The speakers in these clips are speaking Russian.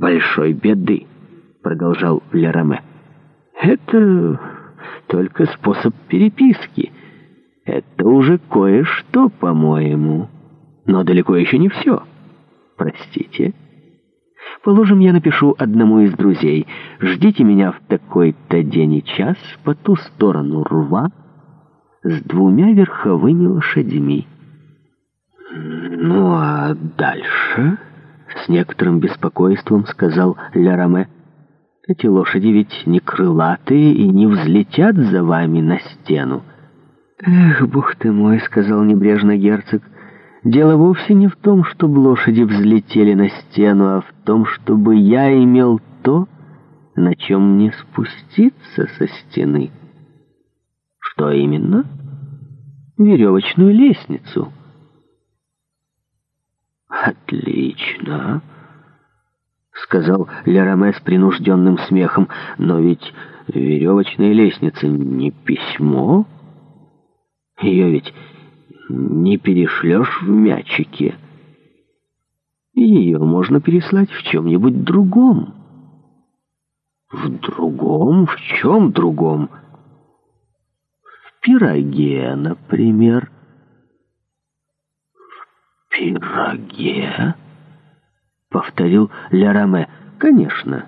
большой беды», — продолжал Лераме. «Это только способ переписки. Это уже кое-что, по-моему. Но далеко еще не все. Простите. Положим, я напишу одному из друзей. Ждите меня в такой-то день и час по ту сторону рва с двумя верховыми лошадьми». «Ну а дальше?» с некоторым беспокойством сказал Ляроме. «Эти лошади ведь не крылатые и не взлетят за вами на стену». «Эх, бог ты мой», — сказал небрежно герцог, — «дело вовсе не в том, чтобы лошади взлетели на стену, а в том, чтобы я имел то, на чем мне спуститься со стены». «Что именно?» «Веревочную лестницу». «Отлично!» — сказал Леромес принужденным смехом. «Но ведь веревочная лестница не письмо. Ее ведь не перешлешь в мячике. Ее можно переслать в чем-нибудь другом». «В другом? В чем другом?» «В пироге, например». «Пироге?» — повторил Ляраме. «Конечно.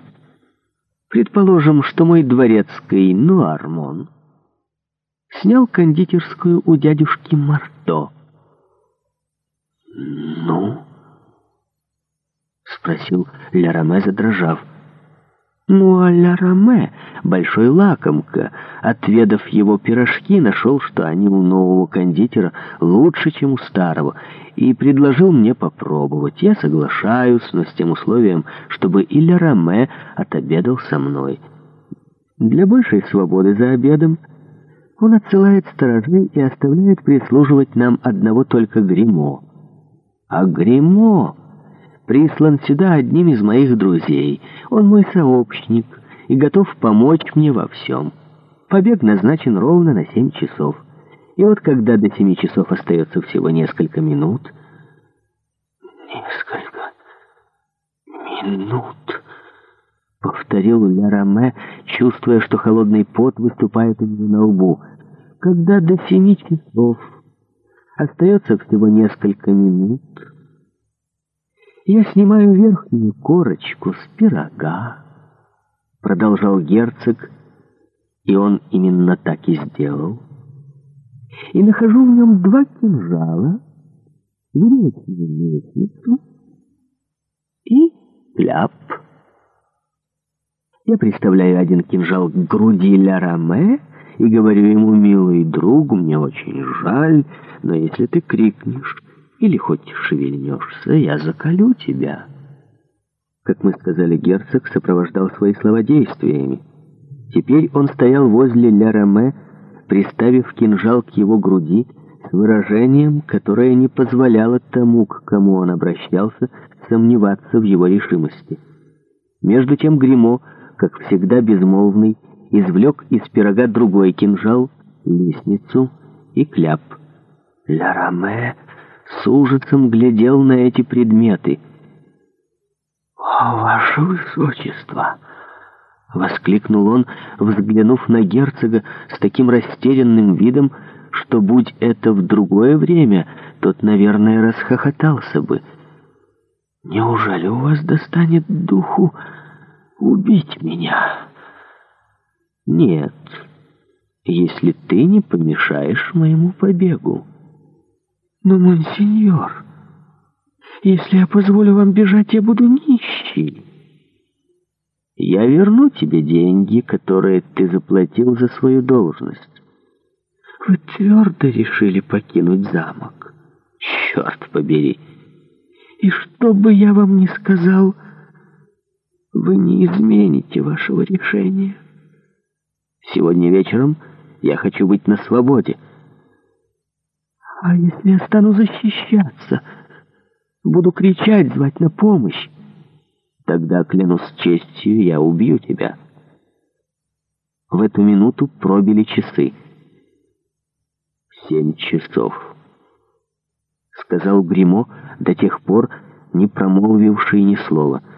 Предположим, что мой дворецкий Нуармон снял кондитерскую у дядюшки Марто». «Ну?» — спросил Ляраме, задрожав. Муалля Раме, большой лакомка, отведав его пирожки, нашел, что они у нового кондитера лучше, чем у старого, и предложил мне попробовать. Я соглашаюсь, но с тем условием, чтобы Илья Раме отобедал со мной. Для большей свободы за обедом он отсылает сторожей и оставляет прислуживать нам одного только гримо. А гримо прислан сюда одним из моих друзей — он мой сообщник и готов помочь мне во всем. Побег назначен ровно на семь часов. И вот когда до семи часов остается всего несколько минут... Несколько минут... Повторил Ля чувствуя, что холодный пот выступает у него на лбу. Когда до 7 часов остается всего несколько минут... Я снимаю верхнюю корочку с пирога, продолжал герцог, и он именно так и сделал, и нахожу в нем два кинжала, веретную лестницу и кляп. Я представляю один кинжал к груди Ля Роме и говорю ему, милый друг, мне очень жаль, но если ты крикнешь или хоть шевельнешься, я закалю тебя». Как мы сказали, герцог сопровождал свои слова действиями. Теперь он стоял возле Ля-Роме, приставив кинжал к его груди с выражением, которое не позволяло тому, к кому он обращался, сомневаться в его решимости. Между тем гримо как всегда безмолвный, извлек из пирога другой кинжал, лестницу и кляп. «Ля-Роме!» с ужасом глядел на эти предметы. «О, ваше высочество!» — воскликнул он, взглянув на герцога с таким растерянным видом, что, будь это в другое время, тот, наверное, расхохотался бы. «Неужели у вас достанет духу убить меня?» «Нет, если ты не помешаешь моему побегу». Но, монсеньор, если я позволю вам бежать, я буду нищий. Я верну тебе деньги, которые ты заплатил за свою должность. Вы твердо решили покинуть замок. Черт побери! И что бы я вам ни сказал, вы не измените вашего решения. Сегодня вечером я хочу быть на свободе, — а если я стану защищаться? Буду кричать, звать на помощь? Тогда, клянусь честью, я убью тебя. В эту минуту пробили часы. Семь часов. Сказал Гримо, до тех пор не промолвивший ни слова —